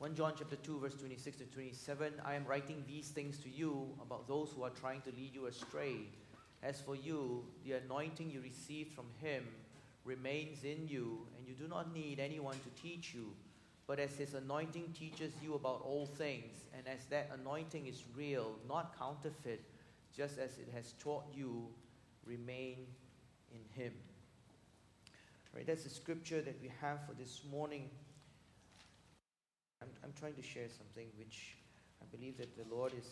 1 John chapter 2 verse 26 to 27 I am writing these things to you about those who are trying to lead you astray. As for you the anointing you received from him remains in you and you do not need anyone to teach you. But as his anointing teaches you about all things and as that anointing is real not counterfeit just as it has taught you remain in him. Right that's the scripture that we have for this morning I'm, I'm trying to share something which I believe that the Lord is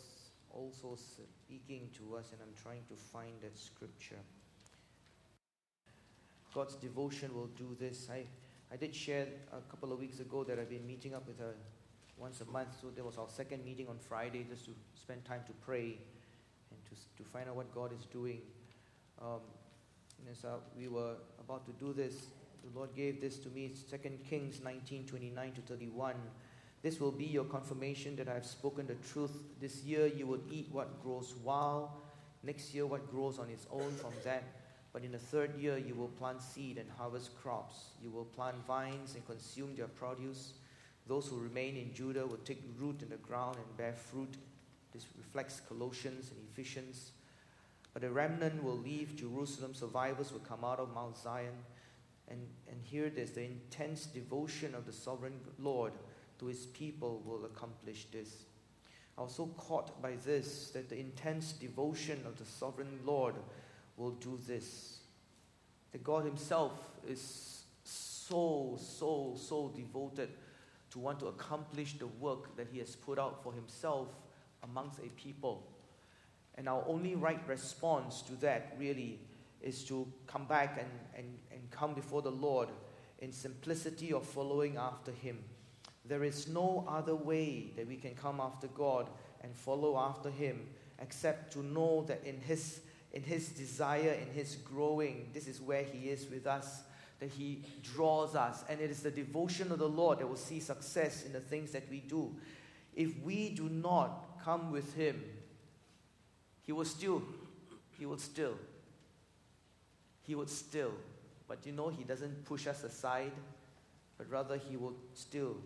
also speaking to us, and I'm trying to find that scripture. God's devotion will do this. I, I did share a couple of weeks ago that I've been meeting up with her once a month. So there was our second meeting on Friday just to spend time to pray and to, to find out what God is doing. Um, and as uh, we were about to do this, the Lord gave this to me. It's 2 Kings 19 29 to 31. This will be your confirmation that I have spoken the truth. This year you will eat what grows wild, next year what grows on its own from that. But in the third year you will plant seed and harvest crops. You will plant vines and consume their produce. Those who remain in Judah will take root in the ground and bear fruit. This reflects Colossians and Ephesians. But the remnant will leave Jerusalem. Survivors will come out of Mount Zion. And, and here there's the intense devotion of the sovereign Lord to his people will accomplish this. I was so caught by this that the intense devotion of the sovereign Lord will do this. That God Himself is so, so, so devoted to want to accomplish the work that He has put out for Himself amongst a people. And our only right response to that really is to come back and, and, and come before the Lord in simplicity of following after Him there is no other way that we can come after God and follow after Him except to know that in His, in His desire, in His growing, this is where He is with us, that He draws us. And it is the devotion of the Lord that will see success in the things that we do. If we do not come with Him, He will still, He will still, He would still. But you know, He doesn't push us aside, but rather He will still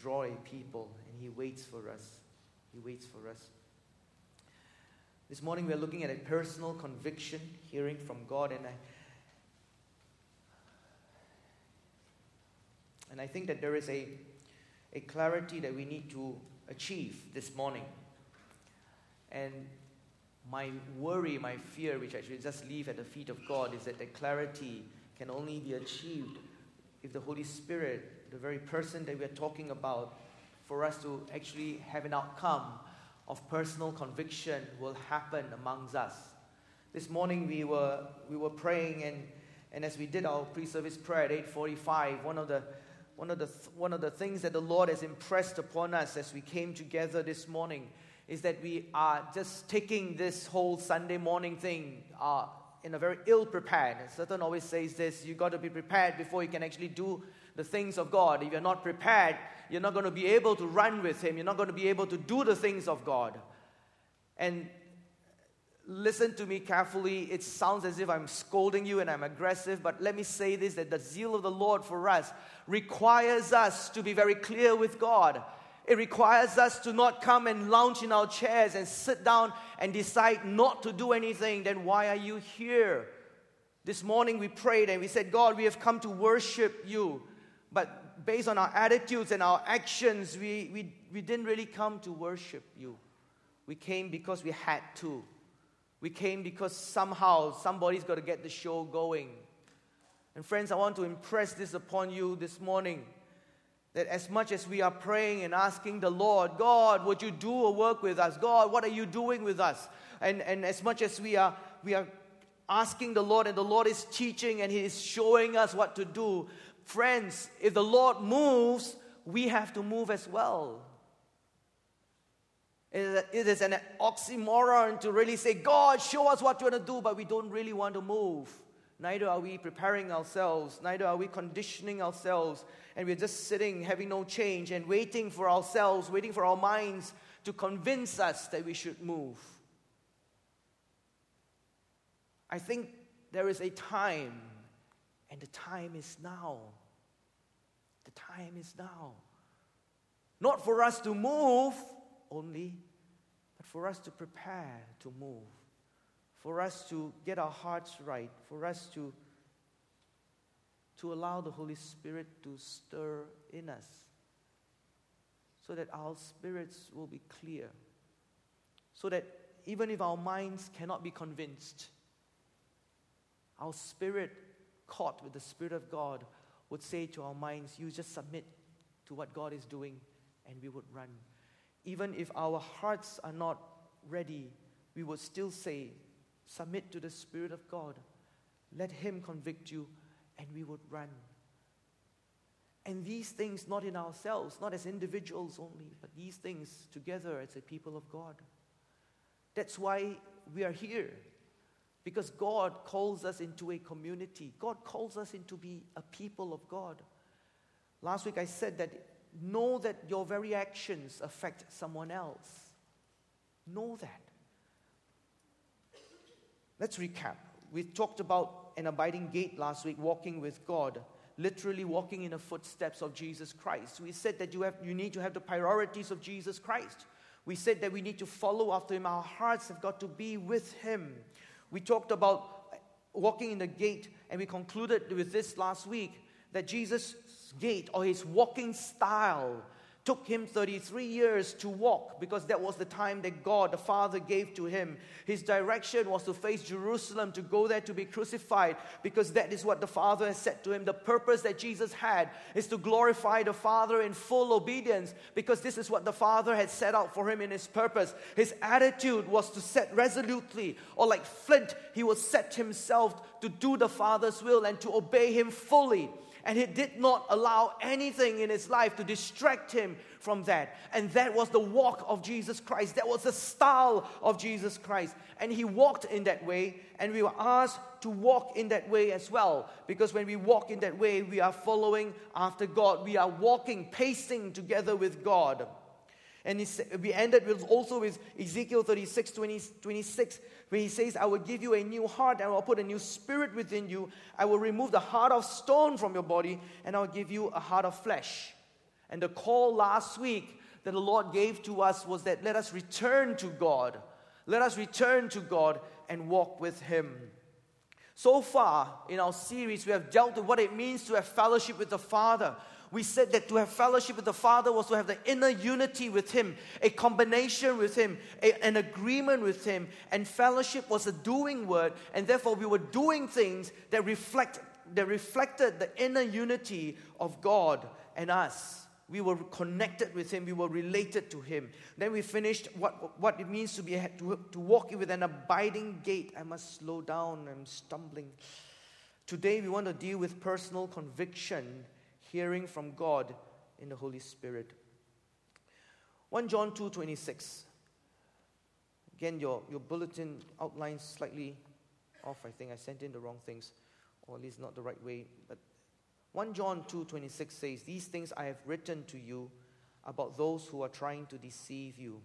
draw a people, and He waits for us. He waits for us. This morning we are looking at a personal conviction, hearing from God, and I, and I think that there is a, a clarity that we need to achieve this morning. And my worry, my fear, which I should just leave at the feet of God, is that the clarity can only be achieved if the Holy Spirit the very person that we're talking about, for us to actually have an outcome of personal conviction will happen amongst us. This morning we were, we were praying, and, and as we did our pre service prayer at 845, one of the one of, the, one of the things that the Lord has impressed upon us as we came together this morning is that we are just taking this whole Sunday morning thing uh, in a very ill prepared. Satan always says this you've got to be prepared before you can actually do the things of God. If you're not prepared, you're not going to be able to run with Him. You're not going to be able to do the things of God. And listen to me carefully. It sounds as if I'm scolding you and I'm aggressive, but let me say this that the zeal of the Lord for us requires us to be very clear with God. It requires us to not come and lounge in our chairs and sit down and decide not to do anything. Then why are you here? This morning we prayed and we said, God, we have come to worship you. But based on our attitudes and our actions, we, we, we didn't really come to worship you. We came because we had to. We came because somehow somebody's got to get the show going. And friends, I want to impress this upon you this morning that as much as we are praying and asking the Lord, God, would you do a work with us? God, what are you doing with us? And, and as much as we are, we are asking the Lord and the Lord is teaching and He is showing us what to do, Friends, if the Lord moves, we have to move as well. It is an oxymoron to really say, God, show us what you want to do, but we don't really want to move. Neither are we preparing ourselves, neither are we conditioning ourselves, and we're just sitting, having no change, and waiting for ourselves, waiting for our minds to convince us that we should move. I think there is a time and the time is now. The time is now. Not for us to move only, but for us to prepare to move, for us to get our hearts right, for us to, to allow the Holy Spirit to stir in us so that our spirits will be clear, so that even if our minds cannot be convinced, our spirit, caught with the Spirit of God, would say to our minds, You just submit to what God is doing, and we would run. Even if our hearts are not ready, we would still say, Submit to the Spirit of God. Let Him convict you, and we would run. And these things, not in ourselves, not as individuals only, but these things together as a people of God. That's why we are here. Because God calls us into a community. God calls us into be a people of God. Last week I said that know that your very actions affect someone else. Know that. Let's recap. We talked about an abiding gait last week, walking with God, literally walking in the footsteps of Jesus Christ. We said that you, have, you need to have the priorities of Jesus Christ. We said that we need to follow after Him. Our hearts have got to be with Him. We talked about walking in the gait, and we concluded with this last week that Jesus' gait or his walking style took him 33 years to walk because that was the time that God the Father gave to him. His direction was to face Jerusalem, to go there to be crucified because that is what the Father has said to him. The purpose that Jesus had is to glorify the Father in full obedience because this is what the Father had set out for him in his purpose. His attitude was to set resolutely, or like flint, he would set himself to do the Father's will and to obey him fully and he did not allow anything in his life to distract him from that. And that was the walk of Jesus Christ. That was the style of Jesus Christ. And he walked in that way, and we were asked to walk in that way as well. Because when we walk in that way, we are following after God. We are walking, pacing together with God. And we ended with also with Ezekiel 36, 20, 26, where he says, I will give you a new heart and I will put a new spirit within you. I will remove the heart of stone from your body and I will give you a heart of flesh. And the call last week that the Lord gave to us was that let us return to God. Let us return to God and walk with Him. So far in our series, we have dealt with what it means to have fellowship with the Father we said that to have fellowship with the Father was to have the inner unity with Him, a combination with Him, a, an agreement with Him. And fellowship was a doing word, and therefore we were doing things that reflect that reflected the inner unity of God and us. We were connected with Him, we were related to Him. Then we finished what, what it means to, be, to, to walk with an abiding gait. I must slow down, I'm stumbling. Today we want to deal with personal conviction hearing from God in the Holy Spirit. 1 John 2:26. Again, your, your bulletin outlines slightly off. I think I sent in the wrong things, or at least not the right way. But 1 John 2:26 says, These things I have written to you about those who are trying to deceive you.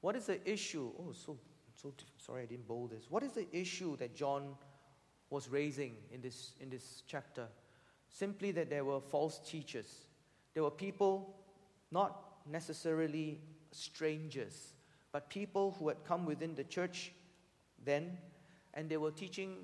What is the issue? Oh, so, so sorry I didn't bold this. What is the issue that John was raising in this, in this chapter? Simply that there were false teachers. There were people, not necessarily strangers, but people who had come within the church then, and they were teaching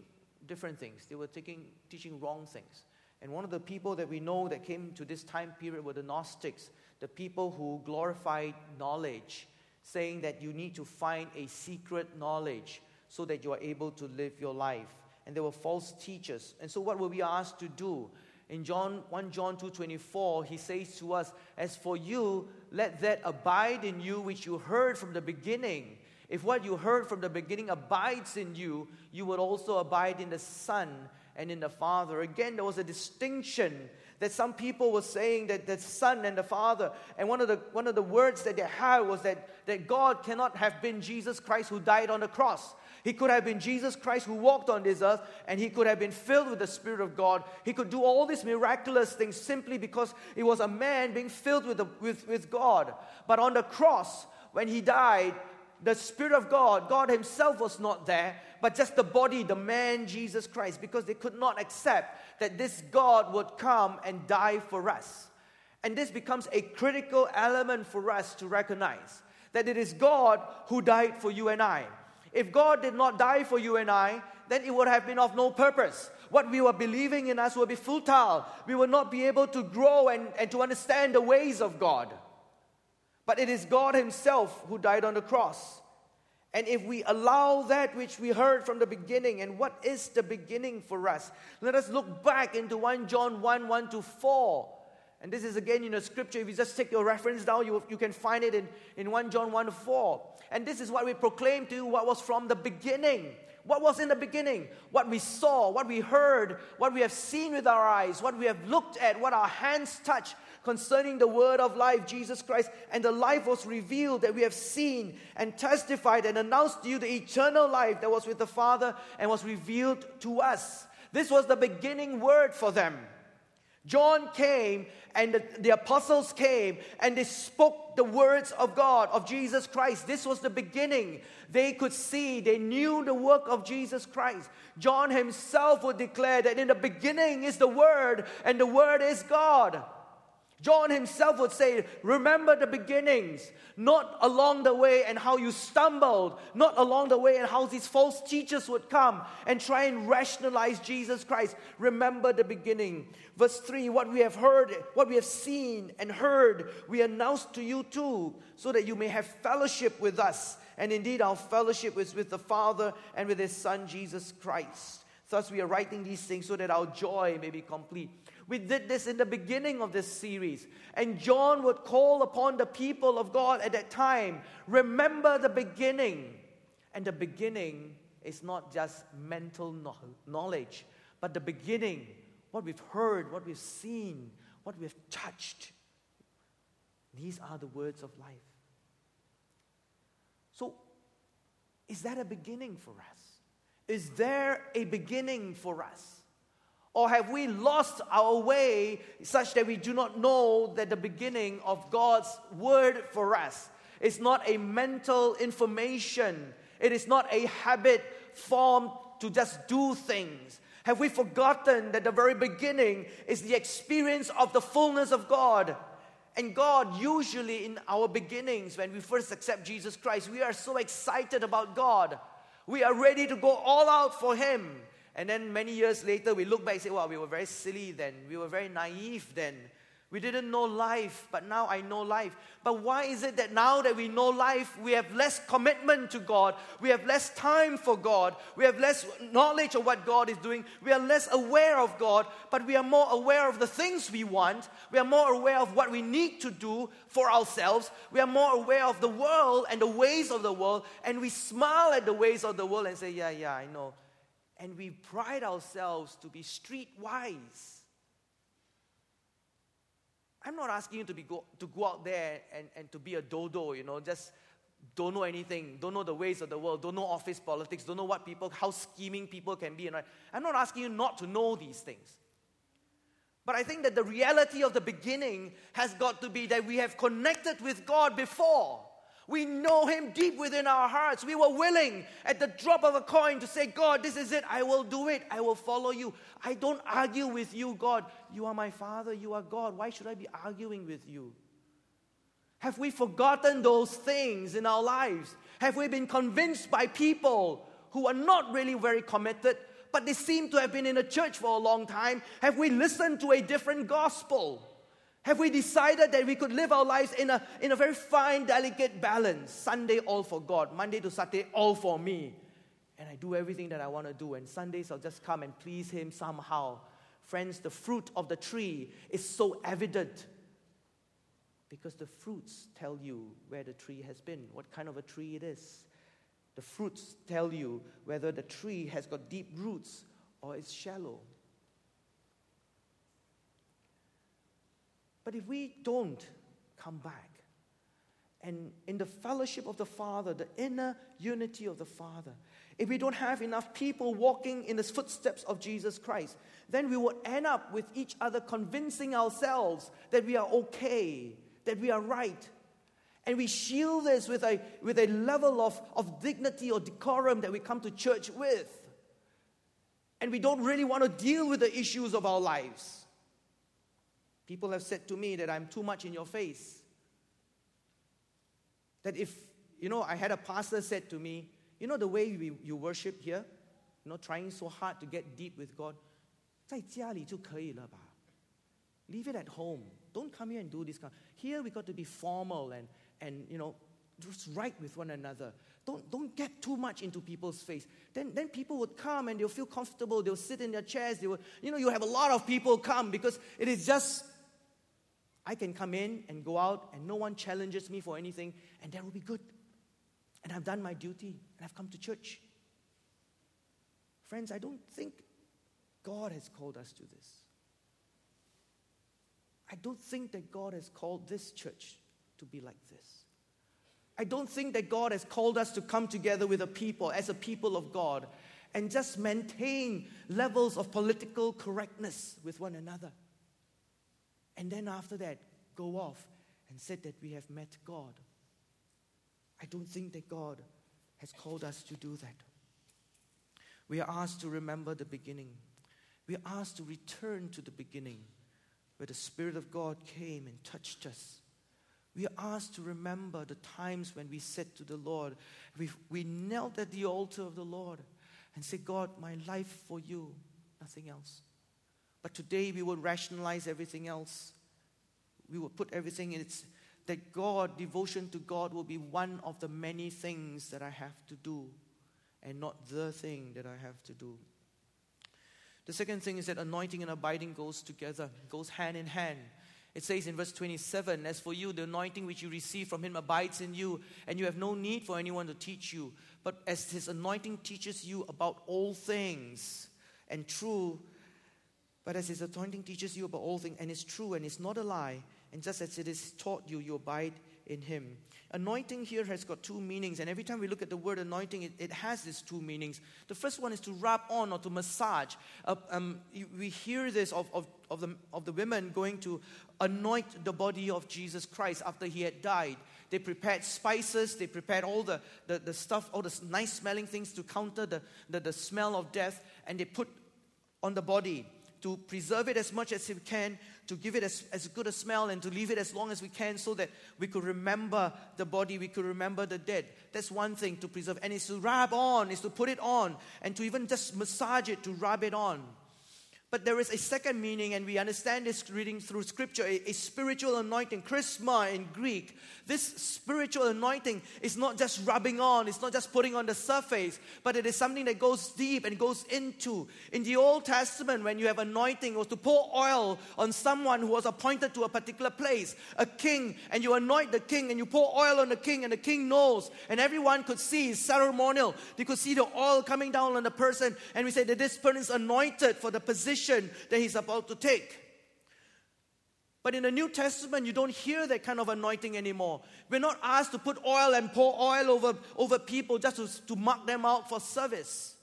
different things. They were taking, teaching wrong things. And one of the people that we know that came to this time period were the Gnostics, the people who glorified knowledge, saying that you need to find a secret knowledge so that you are able to live your life. And there were false teachers. And so, what were we asked to do? In John 1 John 2:24 he says to us as for you let that abide in you which you heard from the beginning. If what you heard from the beginning abides in you you will also abide in the son and in the father again there was a distinction that some people were saying that the son and the father and one of the one of the words that they had was that that God cannot have been Jesus Christ who died on the cross he could have been Jesus Christ who walked on this earth, and he could have been filled with the Spirit of God. He could do all these miraculous things simply because he was a man being filled with, the, with, with God. But on the cross, when he died, the Spirit of God, God Himself was not there, but just the body, the man Jesus Christ, because they could not accept that this God would come and die for us. And this becomes a critical element for us to recognize that it is God who died for you and I. If God did not die for you and I, then it would have been of no purpose. What we were believing in us would be futile. We would not be able to grow and, and to understand the ways of God. But it is God Himself who died on the cross. And if we allow that which we heard from the beginning, and what is the beginning for us? Let us look back into 1 John 1 1 to 4. And this is again in the scripture. If you just take your reference down, you, you can find it in, in 1 John 1 4. And this is what we proclaim to you what was from the beginning. What was in the beginning? What we saw, what we heard, what we have seen with our eyes, what we have looked at, what our hands touch concerning the word of life, Jesus Christ. And the life was revealed that we have seen and testified and announced to you the eternal life that was with the Father and was revealed to us. This was the beginning word for them. John came and the, the, apostles came and they spoke the words of God, of Jesus Christ. This was the beginning. They could see, they knew the work of Jesus Christ. John himself would declare that in the beginning is the Word, and the Word is God. John himself would say, Remember the beginnings, not along the way and how you stumbled, not along the way and how these false teachers would come and try and rationalize Jesus Christ. Remember the beginning. Verse 3 What we have heard, what we have seen and heard, we announce to you too, so that you may have fellowship with us. And indeed, our fellowship is with the Father and with His Son, Jesus Christ. Thus, we are writing these things so that our joy may be complete. We did this in the beginning of this series. And John would call upon the people of God at that time remember the beginning. And the beginning is not just mental knowledge, but the beginning, what we've heard, what we've seen, what we've touched. These are the words of life. So, is that a beginning for us? Is there a beginning for us? Or have we lost our way such that we do not know that the beginning of God's word for us is not a mental information, it is not a habit formed to just do things? Have we forgotten that the very beginning is the experience of the fullness of God? And God, usually in our beginnings, when we first accept Jesus Christ, we are so excited about God. We are ready to go all out for Him. And then many years later, we look back and say, well, we were very silly then. We were very naive then. We didn't know life, but now I know life. But why is it that now that we know life, we have less commitment to God? We have less time for God. We have less knowledge of what God is doing. We are less aware of God, but we are more aware of the things we want. We are more aware of what we need to do for ourselves. We are more aware of the world and the ways of the world. And we smile at the ways of the world and say, Yeah, yeah, I know and we pride ourselves to be streetwise. I'm not asking you to, be go, to go out there and, and to be a dodo, you know, just don't know anything, don't know the ways of the world, don't know office politics, don't know what people, how scheming people can be. And I'm not asking you not to know these things. But I think that the reality of the beginning has got to be that we have connected with God before. We know Him deep within our hearts. We were willing at the drop of a coin to say, God, this is it. I will do it. I will follow you. I don't argue with you, God. You are my Father. You are God. Why should I be arguing with you? Have we forgotten those things in our lives? Have we been convinced by people who are not really very committed, but they seem to have been in a church for a long time? Have we listened to a different gospel? Have we decided that we could live our lives in a, in a very fine, delicate balance? Sunday, all for God. Monday to Saturday, all for me. And I do everything that I want to do. And Sundays, I'll just come and please Him somehow. Friends, the fruit of the tree is so evident because the fruits tell you where the tree has been, what kind of a tree it is. The fruits tell you whether the tree has got deep roots or it's shallow. But if we don't come back, and in the fellowship of the Father, the inner unity of the Father, if we don't have enough people walking in the footsteps of Jesus Christ, then we will end up with each other convincing ourselves that we are okay, that we are right. And we shield this with a, with a level of, of dignity or decorum that we come to church with. And we don't really want to deal with the issues of our lives. People have said to me that I'm too much in your face. That if, you know, I had a pastor said to me, you know, the way we, you worship here, you know, trying so hard to get deep with God, 在家里就可以了吧? Leave it at home. Don't come here and do this kind. Here we got to be formal and, and you know, just right with one another. Don't, don't get too much into people's face. Then, then people would come and they'll feel comfortable. They'll sit in their chairs. They will, you know, you have a lot of people come because it is just, I can come in and go out and no one challenges me for anything and that will be good. And I've done my duty and I've come to church. Friends, I don't think God has called us to this. I don't think that God has called this church to be like this. I don't think that God has called us to come together with a people, as a people of God, and just maintain levels of political correctness with one another. And then after that, go off and say that we have met God. I don't think that God has called us to do that. We are asked to remember the beginning. We are asked to return to the beginning where the Spirit of God came and touched us we are asked to remember the times when we said to the Lord, we, we knelt at the altar of the Lord and said, God, my life for you, nothing else. But today we will rationalize everything else. We will put everything in its that God, devotion to God will be one of the many things that I have to do and not the thing that I have to do. The second thing is that anointing and abiding goes together, goes hand in hand. It says in verse 27 As for you, the anointing which you receive from him abides in you, and you have no need for anyone to teach you. But as his anointing teaches you about all things and true, but as his anointing teaches you about all things and is true and is not a lie, and just as it is taught you, you abide in him. Anointing here has got two meanings, and every time we look at the word anointing, it, it has these two meanings. The first one is to rub on or to massage. Uh, um, we hear this of, of, of, the, of the women going to anoint the body of Jesus Christ after he had died. They prepared spices, they prepared all the, the, the stuff, all the nice smelling things to counter the, the, the smell of death, and they put on the body to preserve it as much as we can, to give it as, as good a smell, and to leave it as long as we can so that we could remember the body, we could remember the dead. That's one thing to preserve. And it's to rub on, is to put it on, and to even just massage it, to rub it on. But there is a second meaning, and we understand this reading through scripture a, a, spiritual anointing, charisma in Greek. This spiritual anointing is not just rubbing on, it's not just putting on the surface, but it is something that goes deep and goes into. In the Old Testament, when you have anointing, was to pour oil on someone who was appointed to a particular place, a king, and you anoint the king and you pour oil on the king, and the king knows, and everyone could see ceremonial. They could see the oil coming down on the person, and we say that this person is anointed for the position that he's about to take. But in the New Testament, you don't hear that kind of anointing anymore. We're not asked to put oil and pour oil over, over people just to, to mark them out for service.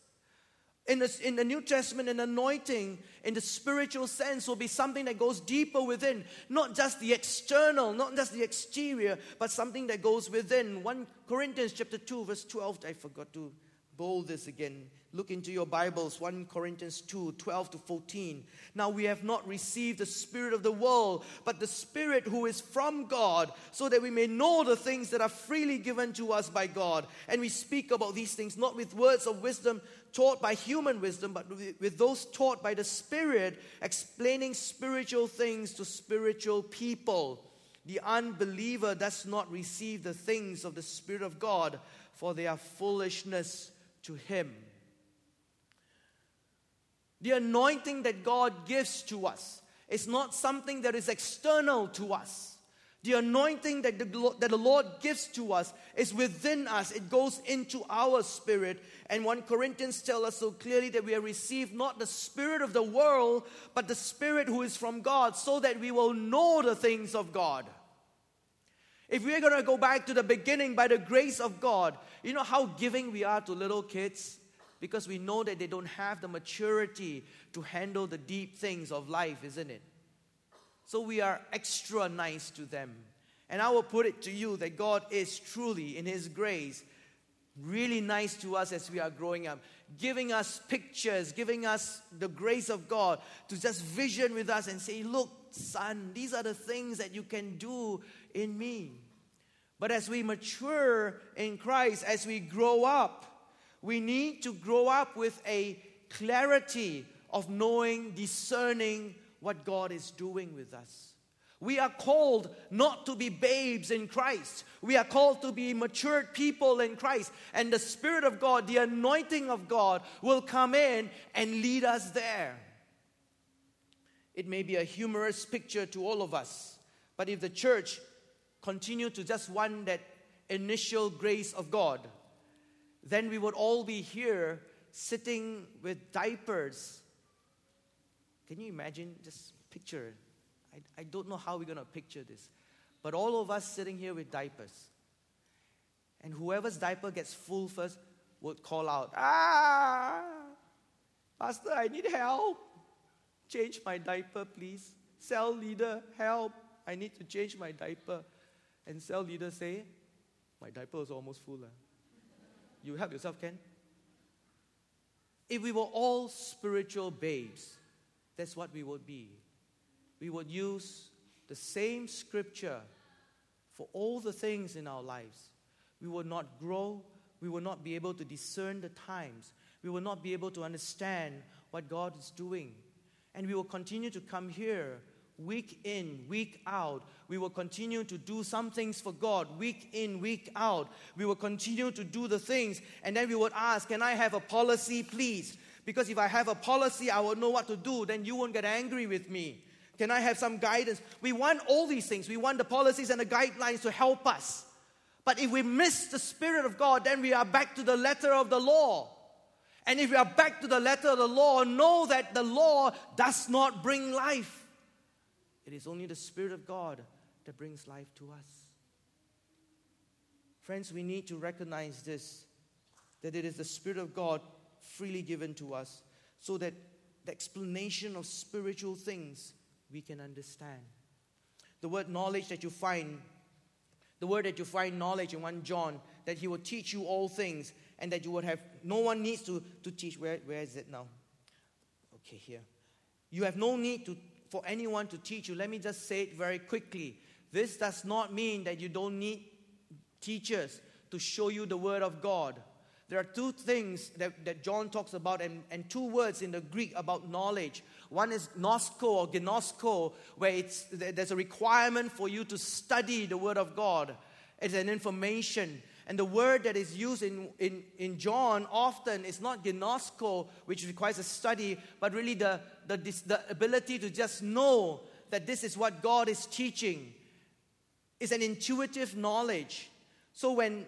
In the, in the New Testament, an anointing in the spiritual sense will be something that goes deeper within, not just the external, not just the exterior, but something that goes within. 1 Corinthians chapter 2, verse 12, I forgot to bold this again. Look into your Bibles, 1 Corinthians 2 12 to 14. Now we have not received the Spirit of the world, but the Spirit who is from God, so that we may know the things that are freely given to us by God. And we speak about these things not with words of wisdom taught by human wisdom, but with those taught by the Spirit, explaining spiritual things to spiritual people. The unbeliever does not receive the things of the Spirit of God, for they are foolishness to him. The anointing that God gives to us is not something that is external to us. The anointing that the, that the Lord gives to us is within us. It goes into our spirit. And 1 Corinthians tell us so clearly that we have received not the spirit of the world, but the spirit who is from God, so that we will know the things of God. If we're going to go back to the beginning by the grace of God, you know how giving we are to little kids? Because we know that they don't have the maturity to handle the deep things of life, isn't it? So we are extra nice to them. And I will put it to you that God is truly, in His grace, really nice to us as we are growing up, giving us pictures, giving us the grace of God to just vision with us and say, Look, son. These are the things that you can do in me. But as we mature in Christ, as we grow up, we need to grow up with a clarity of knowing, discerning what God is doing with us. We are called not to be babes in Christ. We are called to be matured people in Christ. And the Spirit of God, the anointing of God, will come in and lead us there. It may be a humorous picture to all of us, but if the church continue to just want that initial grace of God, then we would all be here sitting with diapers. Can you imagine? Just picture it. I, I don't know how we're going to picture this. But all of us sitting here with diapers. And whoever's diaper gets full first would call out, Ah, Pastor, I need help. Change my diaper, please. Cell leader, help. I need to change my diaper. And cell leader say, My diaper is almost full. Uh. You help yourself, Ken? If we were all spiritual babes, that's what we would be. We would use the same scripture for all the things in our lives. We would not grow. We will not be able to discern the times. We will not be able to understand what God is doing. And we will continue to come here week in, week out. We will continue to do some things for God week in, week out. We will continue to do the things. And then we would ask, Can I have a policy, please? Because if I have a policy, I will know what to do. Then you won't get angry with me. Can I have some guidance? We want all these things. We want the policies and the guidelines to help us. But if we miss the Spirit of God, then we are back to the letter of the law. And if we are back to the letter of the law, know that the law does not bring life. It is only the Spirit of God that brings life to us. Friends, we need to recognize this that it is the Spirit of God freely given to us so that the explanation of spiritual things we can understand. The word knowledge that you find, the word that you find knowledge in 1 John, that he will teach you all things and that you would have no one needs to, to teach. Where, where is it now? Okay, here. You have no need to, for anyone to teach you. Let me just say it very quickly. This does not mean that you don't need teachers to show you the Word of God. There are two things that, that John talks about, and, and two words in the Greek about knowledge. One is gnosko or gnosko, where it's, there's a requirement for you to study the Word of God. It's an information. And the word that is used in, in, in John often is not gnosko, which requires a study, but really the, the, the ability to just know that this is what God is teaching. is an intuitive knowledge. So when,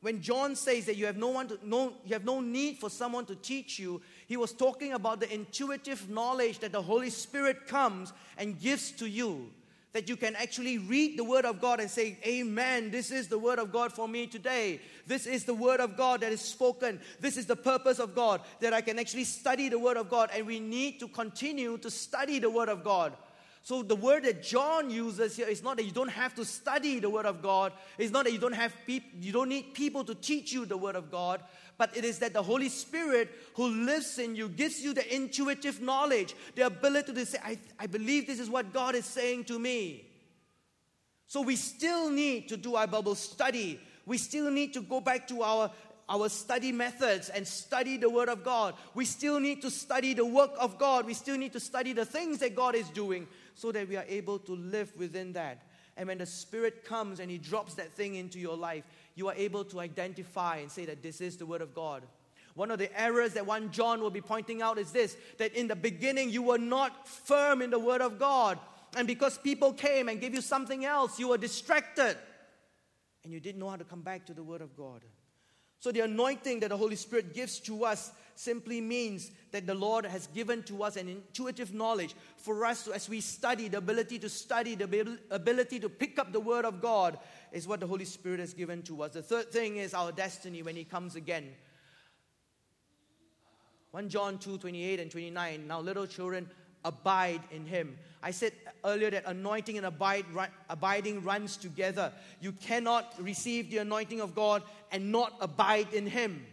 when John says that you have no one to no, you have no need for someone to teach you, he was talking about the intuitive knowledge that the Holy Spirit comes and gives to you that you can actually read the Word of God and say, Amen, this is the Word of God for me today. This is the Word of God that is spoken. This is the purpose of God, that I can actually study the Word of God. And we need to continue to study the Word of God. So the word that John uses here is not that you don't have to study the Word of God. It's not that you don't have people, you don't need people to teach you the Word of God, but it is that the Holy Spirit who lives in you gives you the intuitive knowledge, the ability to say, I, I believe this is what God is saying to me. So we still need to do our Bible study. We still need to go back to our, our study methods and study the Word of God. We still need to study the work of God. We still need to study the things that God is doing so that we are able to live within that. And when the Spirit comes and He drops that thing into your life, you are able to identify and say that this is the Word of God. One of the errors that 1 John will be pointing out is this that in the beginning you were not firm in the Word of God. And because people came and gave you something else, you were distracted. And you didn't know how to come back to the Word of God. So the anointing that the Holy Spirit gives to us simply means that the Lord has given to us an intuitive knowledge for us to, as we study, the ability to study, the ability to pick up the Word of God is what the Holy Spirit has given to us. The third thing is our destiny when He comes again. 1 John 2 28 and 29. Now, little children, abide in Him. I said earlier that anointing and abide, abiding runs together. You cannot receive the anointing of God and not abide in Him.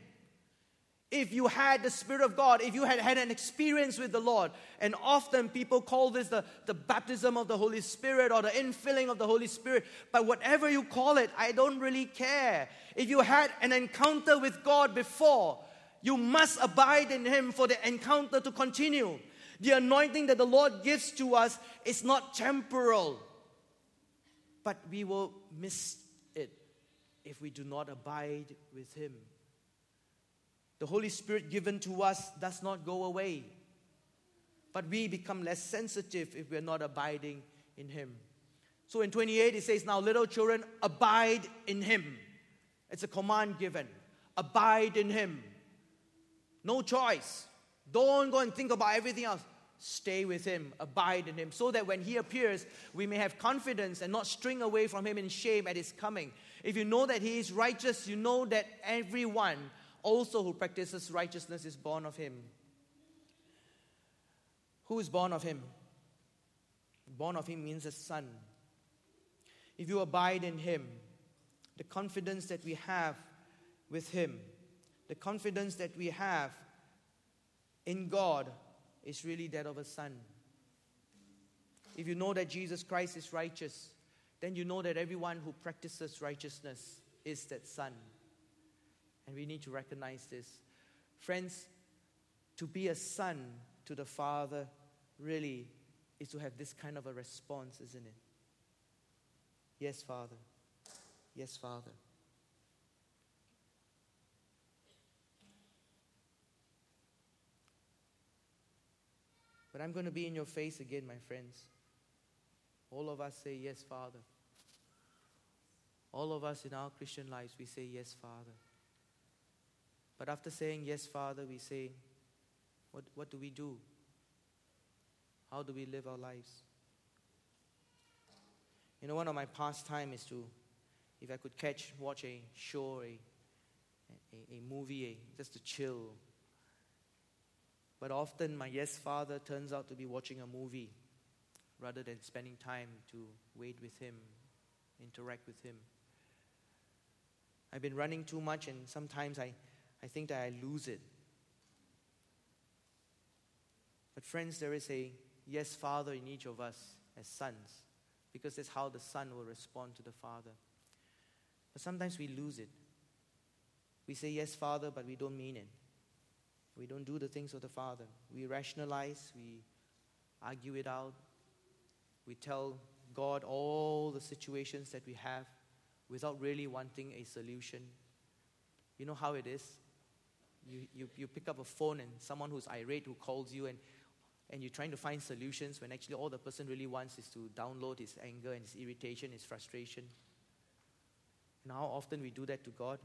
if you had the Spirit of God, if you had had an experience with the Lord, and often people call this the, the baptism of the Holy Spirit or the infilling of the Holy Spirit, but whatever you call it, I don't really care. If you had an encounter with God before, you must abide in Him for the encounter to continue. The anointing that the Lord gives to us is not temporal, but we will miss it if we do not abide with Him. The Holy Spirit given to us does not go away. But we become less sensitive if we're not abiding in Him. So in 28, it says, Now, little children, abide in Him. It's a command given. Abide in Him. No choice. Don't go and think about everything else. Stay with Him, abide in Him, so that when He appears, we may have confidence and not string away from Him in shame at His coming. If you know that He is righteous, you know that everyone also who practices righteousness is born of him. Who is born of him? Born of him means a son. If you abide in him, the confidence that we have with him, the confidence that we have in God is really that of a son. If you know that Jesus Christ is righteous, then you know that everyone who practices righteousness is that son. And we need to recognize this. Friends, to be a son to the Father really is to have this kind of a response, isn't it? Yes, Father. Yes, Father. But I'm going to be in your face again, my friends. All of us say, Yes, Father. All of us in our Christian lives, we say, Yes, Father. But after saying, Yes, Father, we say, What, what do we do? How do we live our lives? You know, one of my pastime is to, if I could catch, watch a show, a, a, a movie, a, just to chill. But often my yes father turns out to be watching a movie rather than spending time to wait with him, interact with him. I've been running too much, and sometimes I, I think that I lose it. But, friends, there is a yes, Father in each of us as sons, because that's how the Son will respond to the Father. But sometimes we lose it. We say, Yes, Father, but we don't mean it. We don't do the things of the Father. We rationalize, we argue it out, we tell God all the situations that we have without really wanting a solution. You know how it is? you, you, you pick up a phone and someone who's irate who calls you and, and you're trying to find solutions when actually all the person really wants is to download his anger and his irritation, his frustration. And how often we do that to God?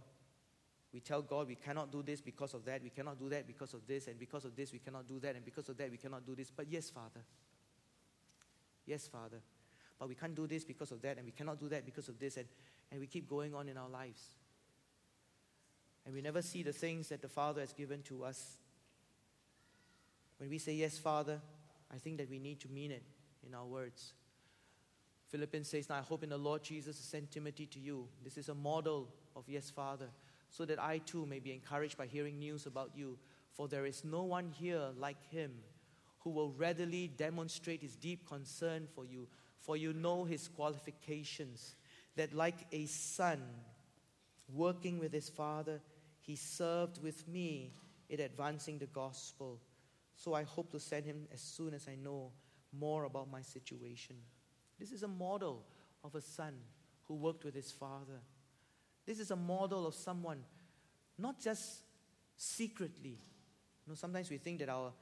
We tell God we cannot do this because of that, we cannot do that because of this, and because of this we cannot do that, and because of that we cannot do this. But yes, Father. Yes, Father. But we can't do this because of that, and we cannot do that because of this, and, and we keep going on in our lives and we never see the things that the Father has given to us. When we say, Yes, Father, I think that we need to mean it in our words. Philippians says, Now I hope in the Lord Jesus to send Timothy to you. This is a model of Yes, Father, so that I too may be encouraged by hearing news about you. For there is no one here like him who will readily demonstrate his deep concern for you, for you know his qualifications, that like a son working with his father, he served with me in advancing the gospel. So I hope to send him as soon as I know more about my situation. This is a model of a son who worked with his father. This is a model of someone, not just secretly. You know, sometimes we think that our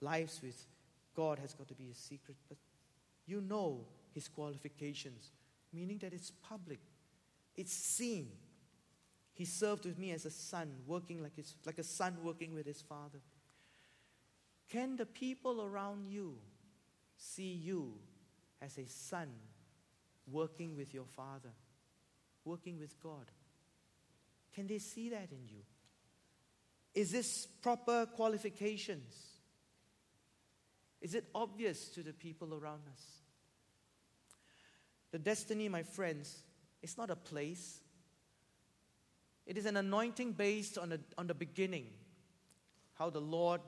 lives with God has got to be a secret, but you know his qualifications, meaning that it's public, it's seen. He served with me as a son, working like, his, like a son working with his father. Can the people around you see you as a son working with your father, working with God? Can they see that in you? Is this proper qualifications? Is it obvious to the people around us? The destiny, my friends, is not a place, it is an anointing based on, a, on the beginning. how the Lord,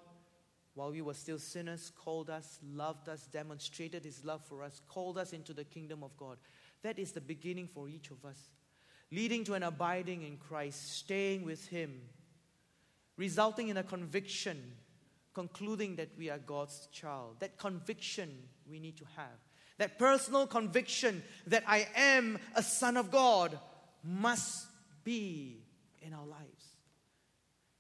while we were still sinners, called us, loved us, demonstrated his love for us, called us into the kingdom of God. That is the beginning for each of us, leading to an abiding in Christ, staying with him, resulting in a conviction, concluding that we are God's child. That conviction we need to have. That personal conviction that I am a son of God must be in our lives.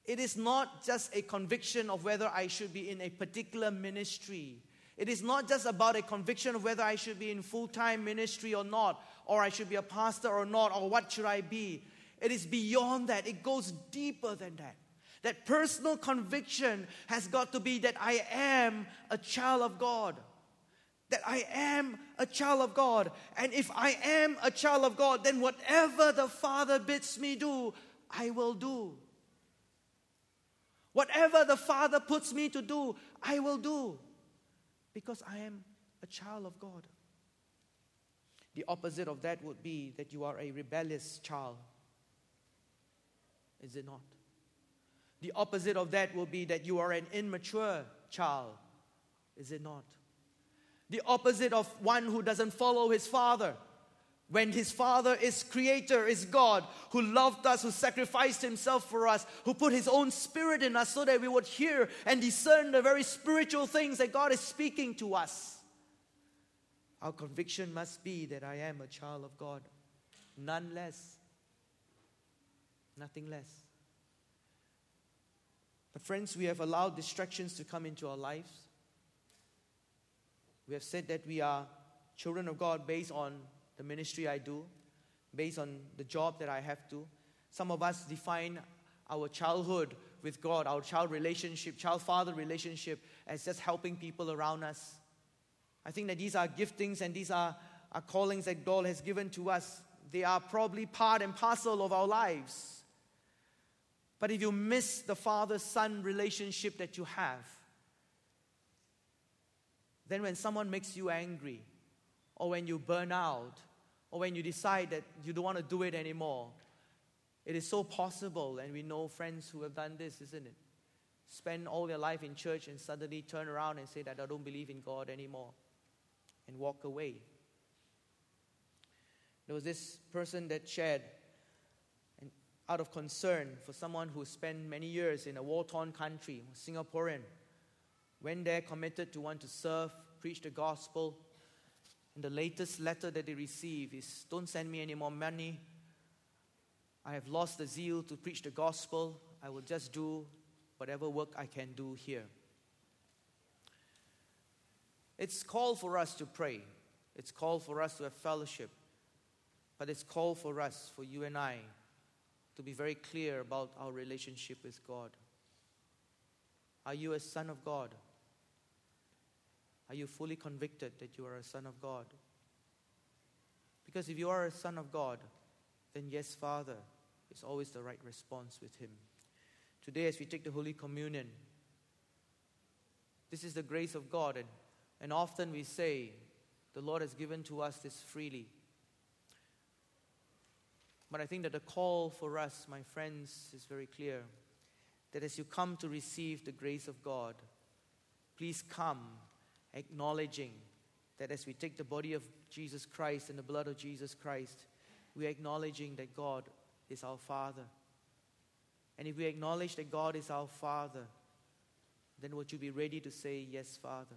It is not just a conviction of whether I should be in a particular ministry. It is not just about a conviction of whether I should be in full time ministry or not, or I should be a pastor or not, or what should I be. It is beyond that, it goes deeper than that. That personal conviction has got to be that I am a child of God. That I am a child of God. And if I am a child of God, then whatever the Father bids me do, I will do. Whatever the Father puts me to do, I will do. Because I am a child of God. The opposite of that would be that you are a rebellious child. Is it not? The opposite of that will be that you are an immature child. Is it not? The opposite of one who doesn't follow his father. When his father is creator, is God, who loved us, who sacrificed himself for us, who put his own spirit in us so that we would hear and discern the very spiritual things that God is speaking to us. Our conviction must be that I am a child of God. None less. Nothing less. But, friends, we have allowed distractions to come into our lives. We have said that we are children of God based on the ministry I do, based on the job that I have to. Some of us define our childhood with God, our child relationship, child father relationship, as just helping people around us. I think that these are giftings and these are, are callings that God has given to us. They are probably part and parcel of our lives. But if you miss the father son relationship that you have, then when someone makes you angry, or when you burn out, or when you decide that you don't want to do it anymore, it is so possible, and we know friends who have done this, isn't it? Spend all their life in church and suddenly turn around and say that I don't believe in God anymore and walk away. There was this person that shared out of concern for someone who spent many years in a war torn country, Singaporean, went there committed to want to serve, preach the gospel. And the latest letter that they receive is Don't send me any more money. I have lost the zeal to preach the gospel. I will just do whatever work I can do here. It's called for us to pray, it's called for us to have fellowship, but it's called for us, for you and I, to be very clear about our relationship with God. Are you a son of God? Are you fully convicted that you are a son of God? Because if you are a son of God, then yes, Father is always the right response with Him. Today, as we take the Holy Communion, this is the grace of God, and, and often we say, The Lord has given to us this freely. But I think that the call for us, my friends, is very clear that as you come to receive the grace of God, please come acknowledging that as we take the body of Jesus Christ and the blood of Jesus Christ, we are acknowledging that God is our Father. And if we acknowledge that God is our Father, then would you be ready to say, Yes, Father?